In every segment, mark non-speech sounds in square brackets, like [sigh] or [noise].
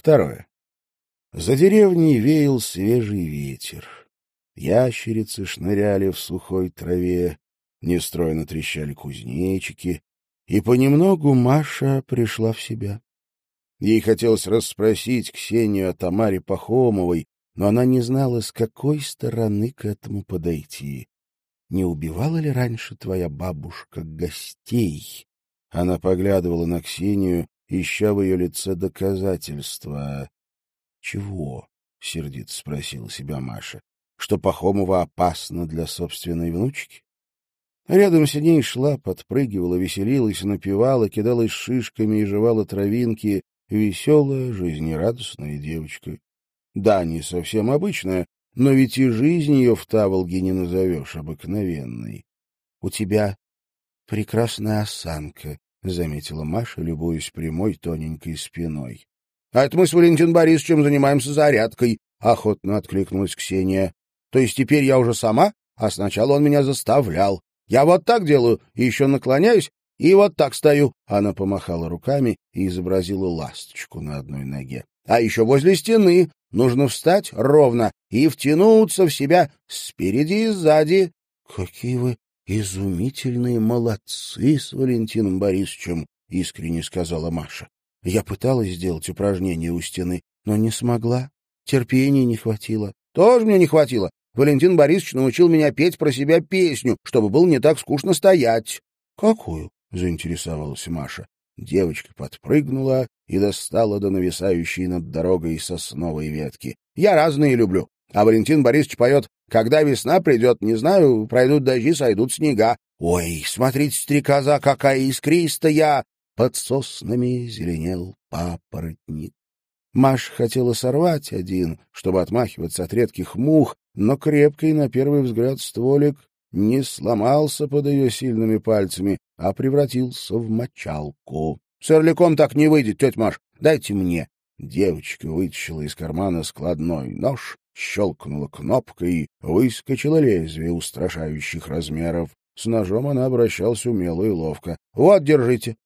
Второе. За деревней веял свежий ветер. Ящерицы шныряли в сухой траве, нестройно трещали кузнечики, и понемногу Маша пришла в себя. Ей хотелось расспросить Ксению о Тамаре Пахомовой, но она не знала, с какой стороны к этому подойти. Не убивала ли раньше твоя бабушка гостей? Она поглядывала на Ксению, ища в ее лице доказательства. — Чего? — сердито спросила себя Маша. — Что Пахомова опасна для собственной внучки? Рядом с ней шла, подпрыгивала, веселилась, напевала, кидалась шишками и жевала травинки веселая, жизнерадостная девочка. Да, не совсем обычная, но ведь и жизнь ее в Таволге не назовешь обыкновенной. — У тебя прекрасная осанка, — заметила Маша, любуясь прямой тоненькой спиной. — А это мы с Валентином Борисовичем занимаемся зарядкой, — охотно откликнулась Ксения. — То есть теперь я уже сама, а сначала он меня заставлял. Я вот так делаю, и еще наклоняюсь, и вот так стою. Она помахала руками и изобразила ласточку на одной ноге. А еще возле стены нужно встать ровно и втянуться в себя спереди и сзади. — Какие вы изумительные молодцы с Валентином Борисовичем, — искренне сказала Маша. — Я пыталась сделать упражнение у стены, но не смогла. Терпения не хватило. — Тоже мне не хватило. Валентин Борисович научил меня петь про себя песню, чтобы было не так скучно стоять. — Какую? — заинтересовалась Маша. Девочка подпрыгнула и достала до нависающей над дорогой сосновой ветки. — Я разные люблю. А Валентин Борисович поет «Когда весна придет, не знаю, пройдут дожди, сойдут снега». Ой, смотрите, стрекоза, какая искристая! Под соснами зеленел папоротник. Маш хотела сорвать один, чтобы отмахиваться от редких мух, но крепкий, на первый взгляд, стволик не сломался под ее сильными пальцами, а превратился в мочалку. — Сырляком так не выйдет, тетя Маш. Дайте мне. Девочка вытащила из кармана складной нож, щелкнула кнопкой и выскочила лезвие устрашающих размеров. С ножом она обращалась умело и ловко. — Вот, держите.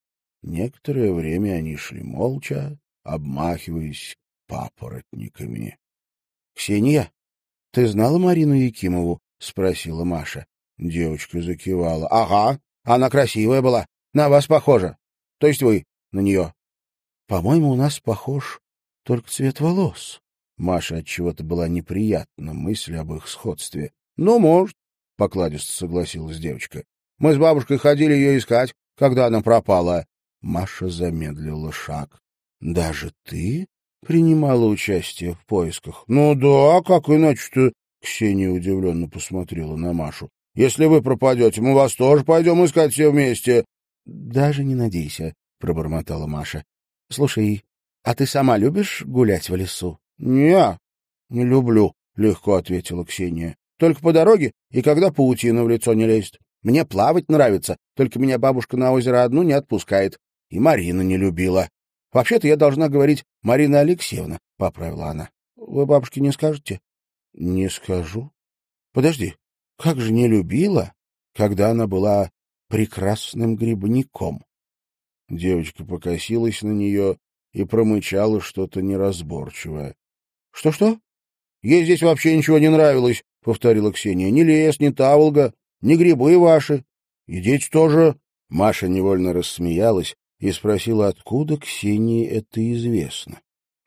Некоторое время они шли молча, обмахиваясь папоротниками. — Ксения, ты знала Марину Якимову? — спросила Маша. Девочка закивала. — Ага, она красивая была. На вас похожа. То есть вы на нее. — По-моему, у нас похож только цвет волос. Маша отчего-то была неприятна мысль об их сходстве. — Ну, может, — покладисто согласилась девочка. — Мы с бабушкой ходили ее искать, когда она пропала. Маша замедлила шаг. — Даже ты принимала участие в поисках? — Ну да, как иначе-то? Ксения удивленно посмотрела на Машу. Если вы пропадете, мы вас тоже пойдем искать все вместе. — Даже не надейся, — пробормотала Маша. — Слушай, а ты сама любишь гулять в лесу? — Не, не люблю, — легко ответила Ксения. — Только по дороге и когда паутина в лицо не лезет. Мне плавать нравится, только меня бабушка на озеро одну не отпускает. И Марина не любила. Вообще-то я должна говорить Марина Алексеевна, — поправила она. — Вы бабушке не скажете? — Не скажу. — Подожди, как же не любила, когда она была прекрасным грибником. Девочка покосилась на нее и промычала что-то неразборчивое. «Что — Что-что? Ей здесь вообще ничего не нравилось, — повторила Ксения. — Ни лес, ни таволга, ни грибы ваши. И дети тоже. Маша невольно рассмеялась и спросила, откуда Ксении это известно.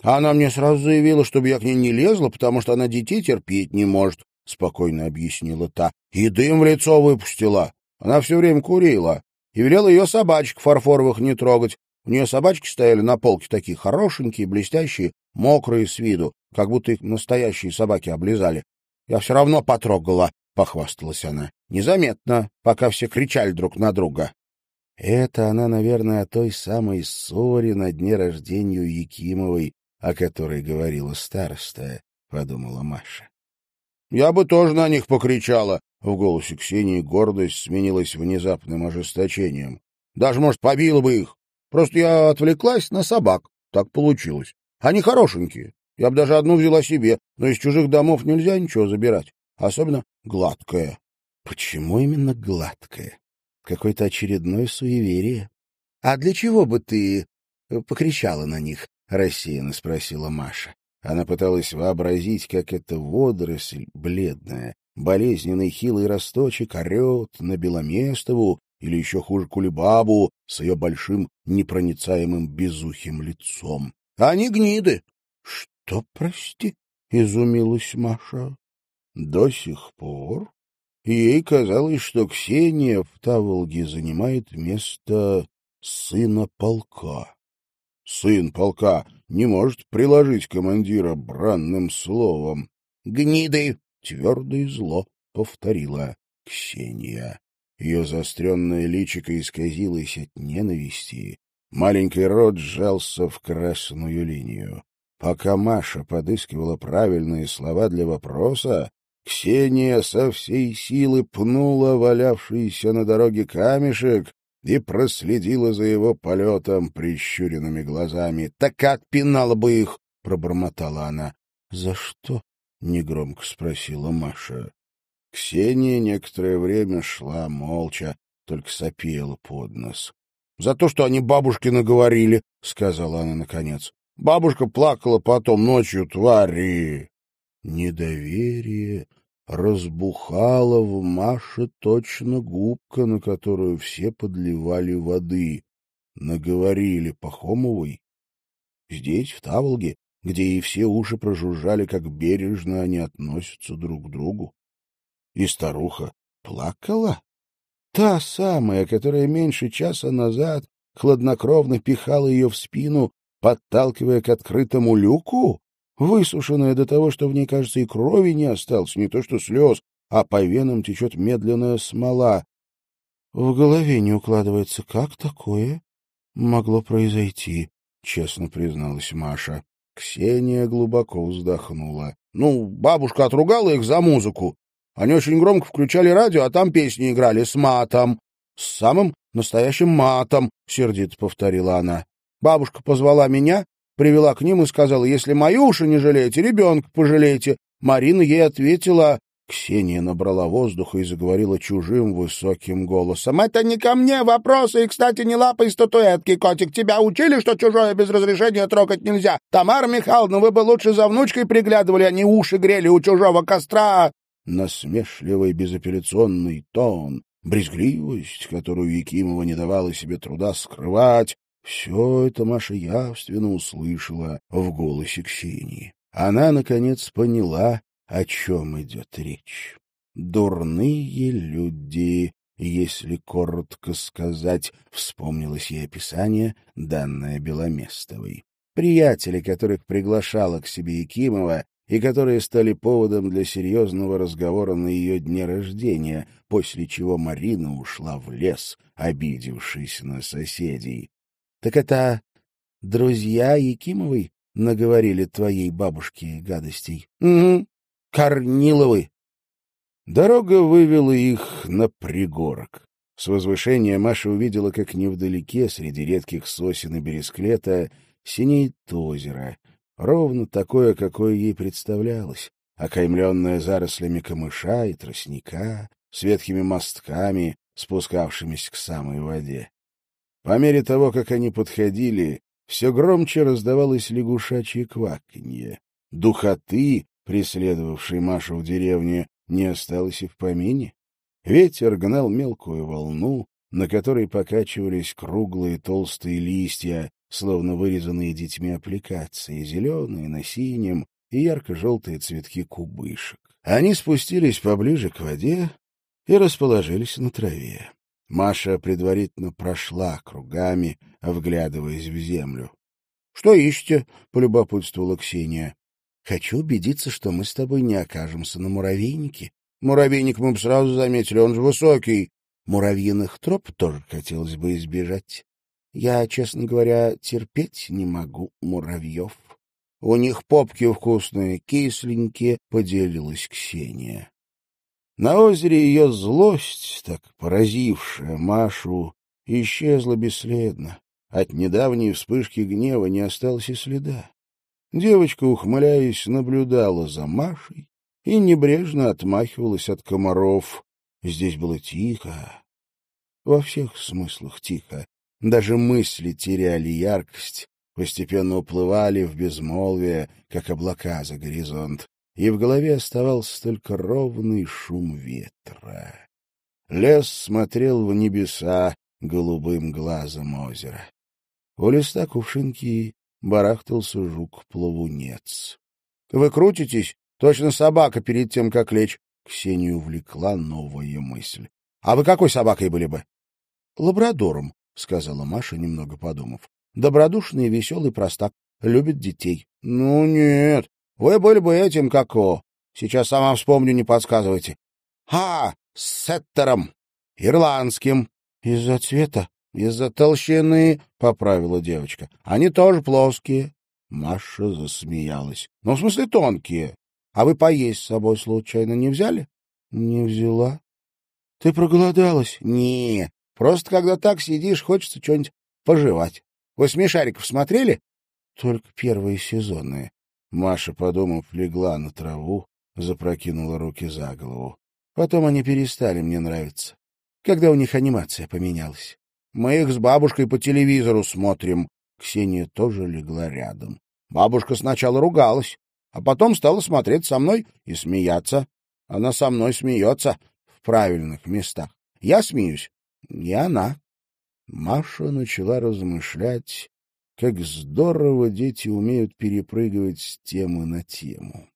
Она мне сразу заявила, чтобы я к ней не лезла, потому что она детей терпеть не может. — спокойно объяснила та. — И дым в лицо выпустила. Она все время курила. И велела ее собачек фарфоровых не трогать. У нее собачки стояли на полке такие хорошенькие, блестящие, мокрые с виду, как будто их настоящие собаки облизали. Я все равно потрогала, — похвасталась она. Незаметно, пока все кричали друг на друга. Это она, наверное, о той самой ссоре на дне рождения Якимовой, о которой говорила староста, — подумала Маша. Я бы тоже на них покричала. В голосе Ксении гордость сменилась внезапным ожесточением. Даже, может, побила бы их. Просто я отвлеклась на собак. Так получилось. Они хорошенькие. Я бы даже одну взяла себе, но из чужих домов нельзя ничего забирать. Особенно гладкое. Почему именно гладкое? Какое-то очередное суеверие. А для чего бы ты э, покричала на них? — рассеянно спросила Маша. Она пыталась вообразить, как эта водоросль бледная, болезненный хилый росточек орет на Беломестову или еще хуже Кулебабу с ее большим непроницаемым безухим лицом. — Они гниды. — Что, прости? — изумилась Маша. До сих пор ей казалось, что Ксения в Таволге занимает место сына полка. Сын полка не может приложить командира бранным словом. — Гниды! — твердо и зло повторила Ксения. Ее заостренное личико исказилось от ненависти. Маленький рот сжался в красную линию. Пока Маша подыскивала правильные слова для вопроса, Ксения со всей силы пнула валявшийся на дороге камешек и проследила за его полетом прищуренными глазами. — Так как пинала бы их? — пробормотала она. — За что? — негромко спросила Маша. Ксения некоторое время шла молча, только сопела под нос. — За то, что они бабушке наговорили, — сказала она наконец. Бабушка плакала потом ночью, твари. Недоверие разбухала в Маше точно губка, на которую все подливали воды. Наговорили Пахомовой. Здесь, в Таволге, где и все уши прожужжали, как бережно они относятся друг к другу. И старуха плакала. Та самая, которая меньше часа назад хладнокровно пихала ее в спину, подталкивая к открытому люку? высушенная до того, что в ней, кажется, и крови не осталось, не то что слез, а по венам течет медленная смола. В голове не укладывается, как такое могло произойти, — честно призналась Маша. Ксения глубоко вздохнула. — Ну, бабушка отругала их за музыку. Они очень громко включали радио, а там песни играли с матом. — С самым настоящим матом, — сердито повторила она. Бабушка позвала меня, привела к ним и сказала, если уши не жалеете, ребенка пожалеете. Марина ей ответила... Ксения набрала воздуха и заговорила чужим высоким голосом. — Это не ко мне вопросы, и, кстати, не лапай статуэтки, котик. Тебя учили, что чужое без разрешения трогать нельзя? Тамара Михайловна, вы бы лучше за внучкой приглядывали, а не уши грели у чужого костра. Насмешливый безапелляционный тон, брезгливость, которую Якимова не давала себе труда скрывать, все это Маша явственно услышала в голосе Ксении. Она, наконец, поняла, о чем идет речь. «Дурные люди», если коротко сказать, вспомнилось ей описание, данное Беломестовой. Приятели, которых приглашала к себе Якимова, и которые стали поводом для серьезного разговора на ее дне рождения, после чего Марина ушла в лес, обидевшись на соседей. Так это друзья Якимовой наговорили твоей бабушке гадостей? — Угу. Корниловы. Дорога вывела их на пригорок. С возвышения Маша увидела, как невдалеке, среди редких сосен и бересклета, синеет озеро, ровно такое, какое ей представлялось, окаймленное зарослями камыша и тростника, с ветхими мостками, спускавшимися к самой воде. По мере того, как они подходили, все громче раздавалось лягушачье кваканье. Духоты, преследовавшей Машу в деревне, не осталось и в помине. Ветер гнал мелкую волну, на которой покачивались круглые толстые листья, словно вырезанные детьми аппликации, зеленые на синем и ярко-желтые цветки кубышек. Они спустились поближе к воде и расположились на траве. Маша предварительно прошла кругами, вглядываясь в землю. — Что ищете? — полюбопытствовала Ксения. — Хочу убедиться, что мы с тобой не окажемся на муравейнике. Муравейник мы бы сразу заметили, он же высокий. Муравьиных троп тоже хотелось бы избежать. Я, честно говоря, терпеть не могу муравьев. У них попки вкусные, кисленькие, — поделилась Ксения. На озере ее злость, так поразившая Машу, исчезла бесследно. От недавней вспышки гнева не осталось и следа. Девочка, ухмыляясь, наблюдала за Машей и небрежно отмахивалась от комаров. Здесь было тихо, во всех смыслах тихо. Даже мысли теряли яркость, постепенно уплывали в безмолвие, как облака за горизонт, и в голове оставался только ровный шум ветра. Лес смотрел в небеса голубым глазом озера. У листа кувшинки барахтался жук-плавунец. — Вы крутитесь? Точно собака перед тем, как лечь. Ксению увлекла новая мысль. — А вы какой собакой были бы? — Лабрадором, — сказала Маша, немного подумав. — Добродушный, веселый простак, любит детей. — Ну нет, вы были бы этим, как о. Сейчас сама вспомню, не подсказывайте. — А, сеттером, ирландским. — Из-за цвета? — Из-за толщины, — поправила девочка. — Они тоже плоские. Маша засмеялась. — Ну, в смысле, тонкие. А вы поесть с собой случайно не взяли? — Не взяла. — Ты проголодалась? — Не, просто когда так сидишь, хочется что-нибудь пожевать. Вы смешариков смотрели? — Только первые сезонные. Маша, подумав, легла на траву, запрокинула руки за голову. Потом они перестали мне нравиться, когда у них анимация поменялась. Мы их с бабушкой по телевизору смотрим. Ксения тоже легла рядом. Бабушка сначала ругалась, а потом стала смотреть со мной и смеяться. Она со мной смеется в правильных местах. Я смеюсь, и она. Маша начала размышлять, как здорово дети умеют перепрыгивать с темы на тему.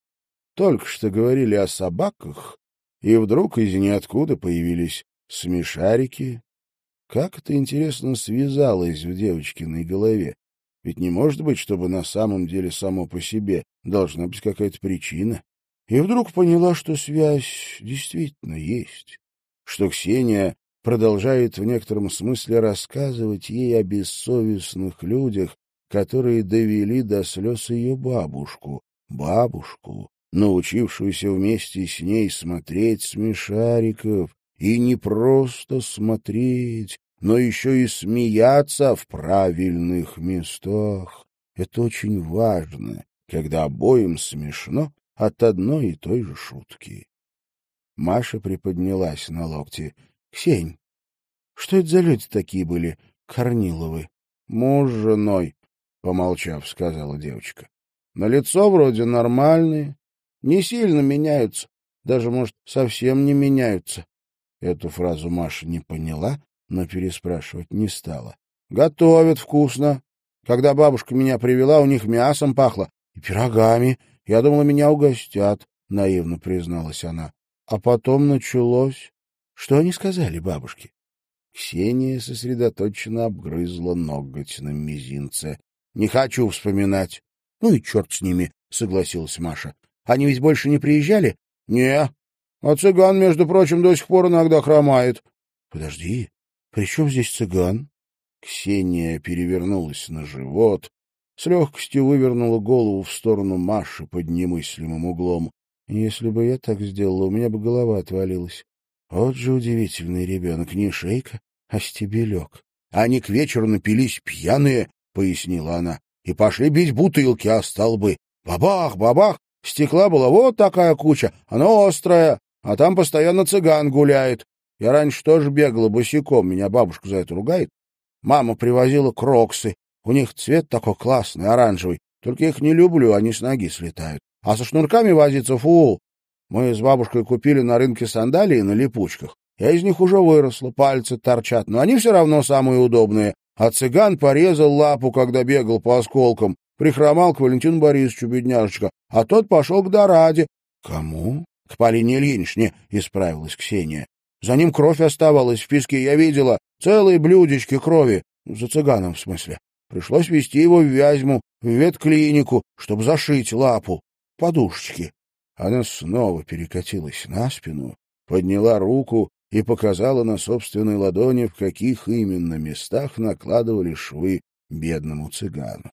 Только что говорили о собаках, и вдруг из ниоткуда появились смешарики, как это, интересно, связалось в девочкиной голове? Ведь не может быть, чтобы на самом деле само по себе должна быть какая-то причина. И вдруг поняла, что связь действительно есть, что Ксения продолжает в некотором смысле рассказывать ей о бессовестных людях, которые довели до слез ее бабушку, бабушку, научившуюся вместе с ней смотреть смешариков, и не просто смотреть, но еще и смеяться в правильных местах. Это очень важно, когда обоим смешно от одной и той же шутки. Маша приподнялась на локте. — Ксень, что это за люди такие были, Корниловы? — Муж с женой, — помолчав, сказала девочка. — На лицо вроде нормальные, не сильно меняются, даже, может, совсем не меняются. Эту фразу Маша не поняла, но переспрашивать не стала. Готовят вкусно. Когда бабушка меня привела, у них мясом пахло и пирогами. Я думала, меня угостят, — наивно призналась она. А потом началось. Что они сказали бабушке? Ксения сосредоточенно обгрызла ноготь на мизинце. — Не хочу вспоминать. — Ну и черт с ними, — согласилась Маша. — Они ведь больше не приезжали? — Не, а цыган, между прочим, до сих пор иногда хромает. — Подожди, при чем здесь цыган? Ксения перевернулась на живот, с легкостью вывернула голову в сторону Маши под немыслимым углом. Если бы я так сделала, у меня бы голова отвалилась. Вот же удивительный ребенок, не шейка, а стебелек. Они к вечеру напились пьяные, — пояснила она, — и пошли бить бутылки о столбы. Бабах, бабах! Стекла была вот такая куча, оно острое, а там постоянно цыган гуляет. Я раньше тоже бегала босиком, меня бабушка за это ругает. Мама привозила кроксы. У них цвет такой классный, оранжевый. Только их не люблю, они с ноги слетают. А со шнурками возиться фу. Мы с бабушкой купили на рынке сандалии на липучках. Я из них уже выросла, пальцы торчат, но они все равно самые удобные. А цыган порезал лапу, когда бегал по осколкам. Прихромал к Валентину Борисовичу, бедняжечка. А тот пошел к Дораде. — Кому? К Полине Ильиничне, — исправилась Ксения. За ним кровь оставалась в песке, я видела. Целые блюдечки крови. За цыганом, в смысле. Пришлось везти его в Вязьму, в ветклинику, чтобы зашить лапу. Подушечки. Она снова перекатилась на спину, подняла руку и показала на собственной ладони, в каких именно местах накладывали швы бедному цыгану.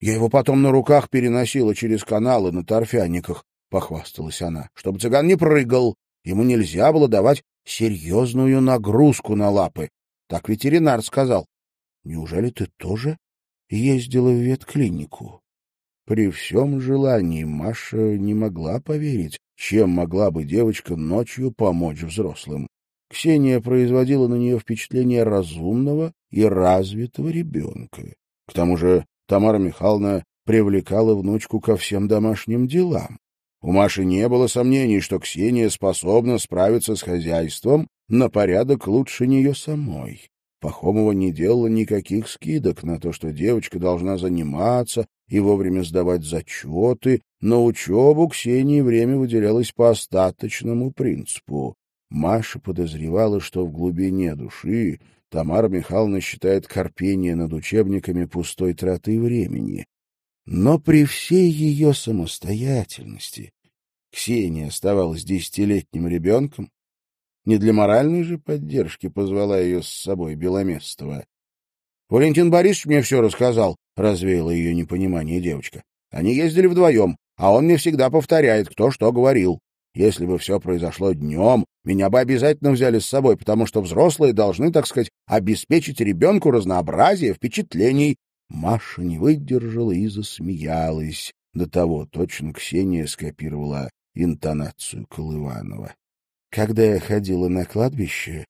Я его потом на руках переносила через каналы на торфяниках, похвасталась она, чтобы цыган не прыгал. Ему нельзя было давать серьезную нагрузку на лапы. Так ветеринар сказал. Неужели ты тоже ездила в ветклинику? При всем желании Маша не могла поверить, чем могла бы девочка ночью помочь взрослым. Ксения производила на нее впечатление разумного и развитого ребенка. К тому же Тамара Михайловна привлекала внучку ко всем домашним делам. У Маши не было сомнений, что Ксения способна справиться с хозяйством на порядок лучше нее самой. Пахомова не делала никаких скидок на то, что девочка должна заниматься и вовремя сдавать зачеты. На учебу Ксении время выделялось по остаточному принципу. Маша подозревала, что в глубине души Тамара Михайловна считает корпение над учебниками пустой тратой времени. Но при всей ее самостоятельности Ксения оставалась десятилетним ребенком. Не для моральной же поддержки позвала ее с собой Беломестова. — Валентин Борисович мне все рассказал, — развеяла ее непонимание девочка. — Они ездили вдвоем, а он мне всегда повторяет, кто что говорил. Если бы все произошло днем, меня бы обязательно взяли с собой, потому что взрослые должны, так сказать, обеспечить ребенку разнообразие впечатлений, Маша не выдержала и засмеялась. До того точно Ксения скопировала интонацию Колыванова. Когда я ходила на кладбище,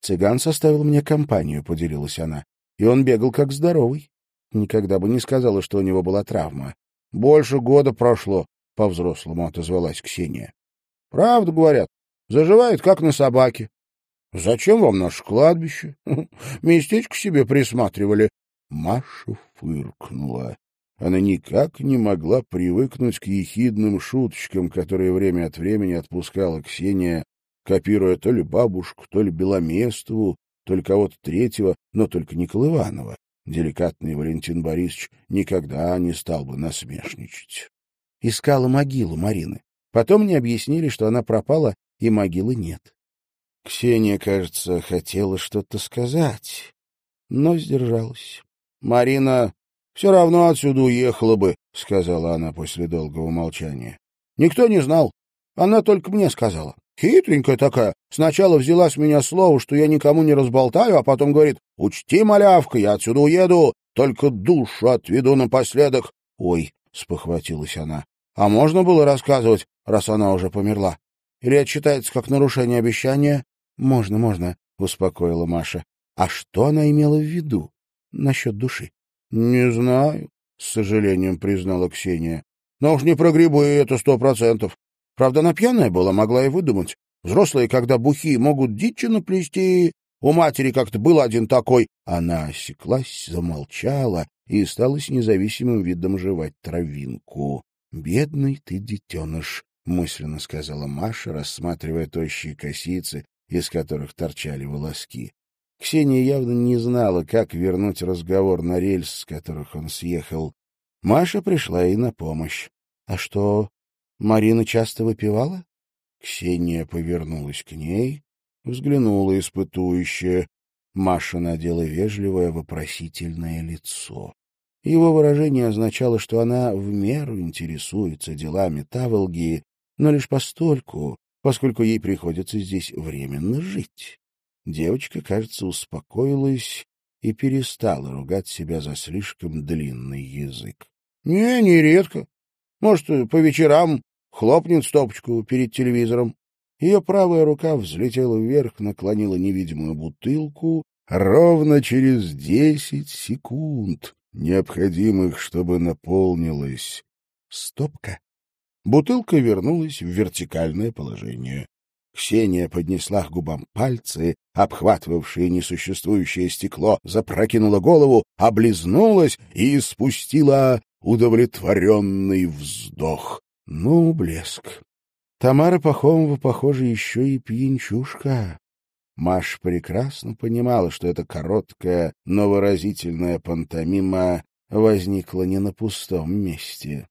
цыган составил мне компанию, — поделилась она, — и он бегал как здоровый. Никогда бы не сказала, что у него была травма. Больше года прошло, — по-взрослому отозвалась Ксения. — Правду говорят, заживает, как на собаке. — Зачем вам наше кладбище? [laughs] Местечко себе присматривали. Маша фыркнула. Она никак не могла привыкнуть к ехидным шуточкам, которые время от времени отпускала Ксения, копируя то ли бабушку, то ли Беломестову, то ли кого-то третьего, но только не Колыванова. Деликатный Валентин Борисович никогда не стал бы насмешничать. Искала могилу Марины. Потом мне объяснили, что она пропала, и могилы нет. Ксения, кажется, хотела что-то сказать, но сдержалась. Марина все равно отсюда уехала бы, — сказала она после долгого молчания. Никто не знал. Она только мне сказала. Хитренькая такая. Сначала взяла с меня слово, что я никому не разболтаю, а потом говорит, «Учти, малявка, я отсюда уеду, только душу отведу напоследок». «Ой», — спохватилась она, — «а можно было рассказывать, раз она уже померла? Или это считается как нарушение обещания?» «Можно, можно», — успокоила Маша. «А что она имела в виду?» насчет души? — Не знаю, — с сожалением признала Ксения. — Но уж не про грибы, это сто процентов. Правда, она пьяная была, могла и выдумать. Взрослые, когда бухи, могут дичи наплести. У матери как-то был один такой. Она осеклась, замолчала и стала с независимым видом жевать травинку. — Бедный ты детеныш, — мысленно сказала Маша, рассматривая тощие косицы, из которых торчали волоски. Ксения явно не знала, как вернуть разговор на рельс, с которых он съехал. Маша пришла ей на помощь. — А что, Марина часто выпивала? Ксения повернулась к ней, взглянула испытующе. Маша надела вежливое вопросительное лицо. Его выражение означало, что она в меру интересуется делами Таволги, но лишь постольку, поскольку ей приходится здесь временно жить. Девочка, кажется, успокоилась и перестала ругать себя за слишком длинный язык. — Не, не редко. Может, по вечерам хлопнет стопочку перед телевизором. Ее правая рука взлетела вверх, наклонила невидимую бутылку ровно через десять секунд, необходимых, чтобы наполнилась стопка. Бутылка вернулась в вертикальное положение. Ксения поднесла к губам пальцы, обхватывавшие несуществующее стекло, запрокинула голову, облизнулась и спустила удовлетворенный вздох. Ну, блеск. Тамара Пахомова, похоже, еще и пьянчушка. Маш прекрасно понимала, что эта короткая, но выразительная пантомима возникла не на пустом месте.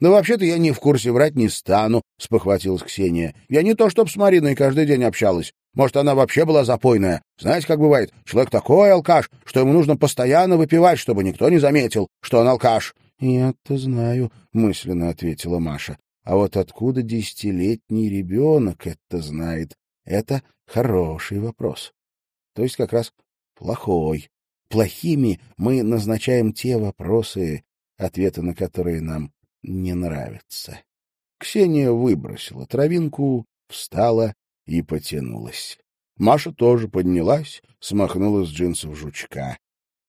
«Ну, вообще-то я не в курсе, врать не стану», — спохватилась Ксения. «Я не то чтоб с Мариной каждый день общалась. Может, она вообще была запойная. Знаете, как бывает, человек такой алкаш, что ему нужно постоянно выпивать, чтобы никто не заметил, что он алкаш». «Я-то знаю», — мысленно ответила Маша. «А вот откуда десятилетний ребенок это знает? Это хороший вопрос. То есть как раз плохой. Плохими мы назначаем те вопросы, ответы на которые нам не нравится. Ксения выбросила травинку, встала и потянулась. Маша тоже поднялась, смахнула с джинсов жучка.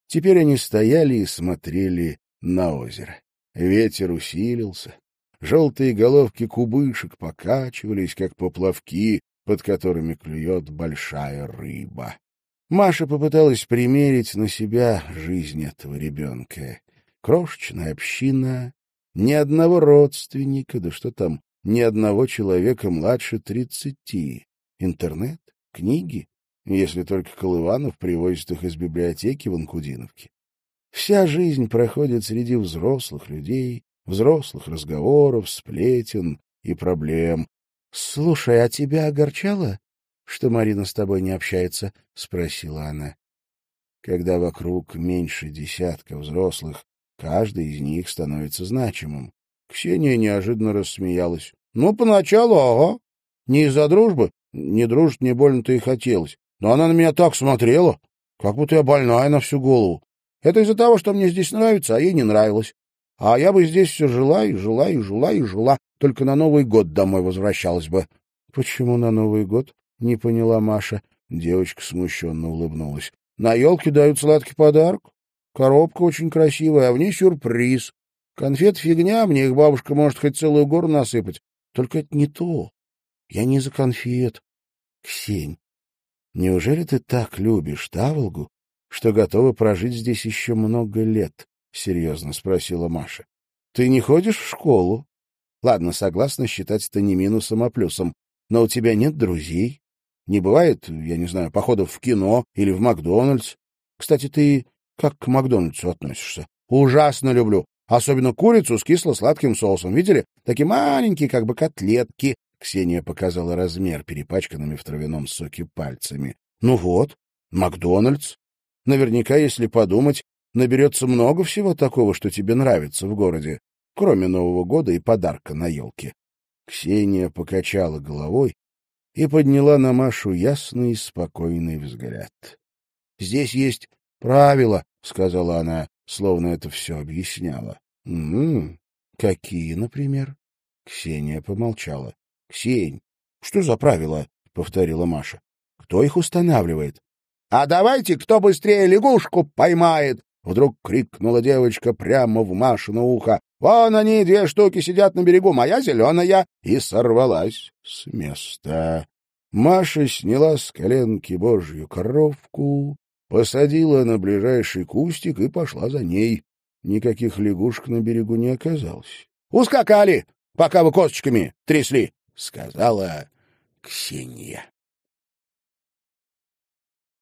Теперь они стояли и смотрели на озеро. Ветер усилился. Желтые головки кубышек покачивались, как поплавки, под которыми клюет большая рыба. Маша попыталась примерить на себя жизнь этого ребенка. Крошечная община, ни одного родственника, да что там, ни одного человека младше тридцати. Интернет, книги, если только Колыванов привозит их из библиотеки в Анкудиновке. Вся жизнь проходит среди взрослых людей, взрослых разговоров, сплетен и проблем. — Слушай, а тебя огорчало, что Марина с тобой не общается? — спросила она. Когда вокруг меньше десятка взрослых, каждый из них становится значимым. Ксения неожиданно рассмеялась. — Ну, поначалу, ага. Не из-за дружбы. Не дружить не больно-то и хотелось. Но она на меня так смотрела, как будто я больная на всю голову. Это из-за того, что мне здесь нравится, а ей не нравилось. А я бы здесь все жила и жила и жила и жила, только на Новый год домой возвращалась бы. — Почему на Новый год? — не поняла Маша. Девочка смущенно улыбнулась. — На елке дают сладкий подарок. Коробка очень красивая, а в ней сюрприз. Конфет фигня, мне их бабушка может хоть целую гору насыпать. Только это не то. Я не за конфет. Ксень, неужели ты так любишь Таволгу, что готова прожить здесь еще много лет? — серьезно спросила Маша. — Ты не ходишь в школу? Ладно, согласна считать это не минусом, а плюсом. Но у тебя нет друзей. Не бывает, я не знаю, походов в кино или в Макдональдс. Кстати, ты как к Макдональдсу относишься? Ужасно люблю. Особенно курицу с кисло-сладким соусом. Видели? Такие маленькие, как бы котлетки. Ксения показала размер перепачканными в травяном соке пальцами. Ну вот, Макдональдс. Наверняка, если подумать, наберется много всего такого, что тебе нравится в городе, кроме Нового года и подарка на елке. Ксения покачала головой и подняла на Машу ясный и спокойный взгляд. — Здесь есть правила, — сказала она, словно это все объясняла. — М-м, какие, например? Ксения помолчала. — Ксень, что за правила? — повторила Маша. — Кто их устанавливает? — А давайте, кто быстрее лягушку поймает! Вдруг крикнула девочка прямо в Машину ухо. «Вон они, две штуки, сидят на берегу, моя зеленая!» И сорвалась с места. Маша сняла с коленки божью коровку, посадила на ближайший кустик и пошла за ней. Никаких лягушек на берегу не оказалось. — Ускакали, пока вы косточками трясли, — сказала Ксения.